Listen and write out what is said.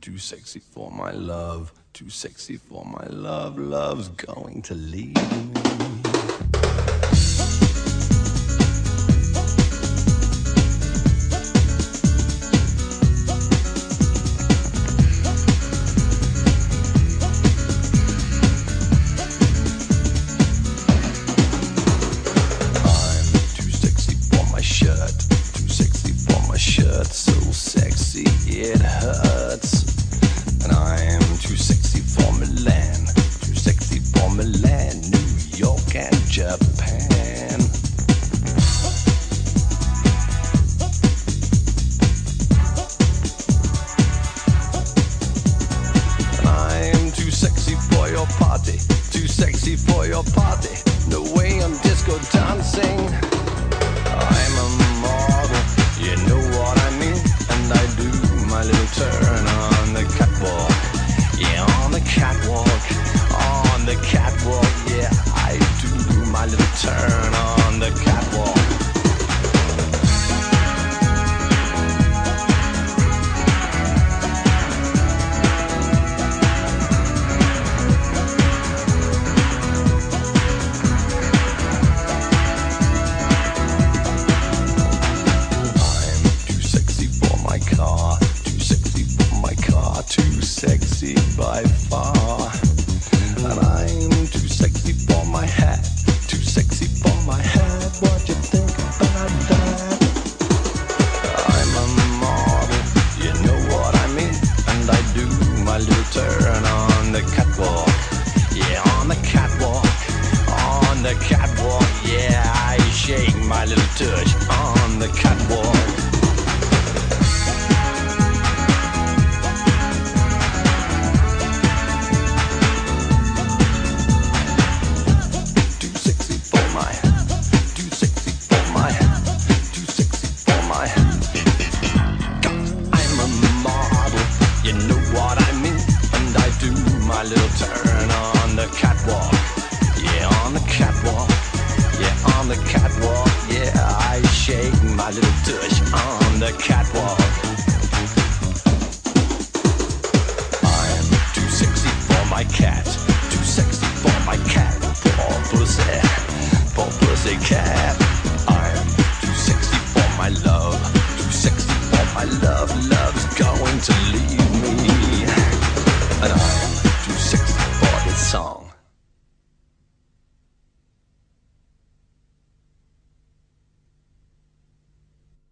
too sexy for my love, too sexy for my love. Love's going to leave me. Shirt, so sexy it hurts. And Japan. I'm too sexy for your party, too sexy for your party. No way I'm disco dancing. I'm a model, you know what I mean. And I do my little turn by far. And I'm too sexy for my hat, too sexy for my hat. What you think about that? I'm a model, you know what I mean, and I do my little turn on the catwalk. Yeah, on the catwalk, on the catwalk. Yeah, I shake my little touch little turn on the catwalk. Yeah, on the catwalk. Yeah, on the catwalk. Yeah, I shake my little tush on the catwalk.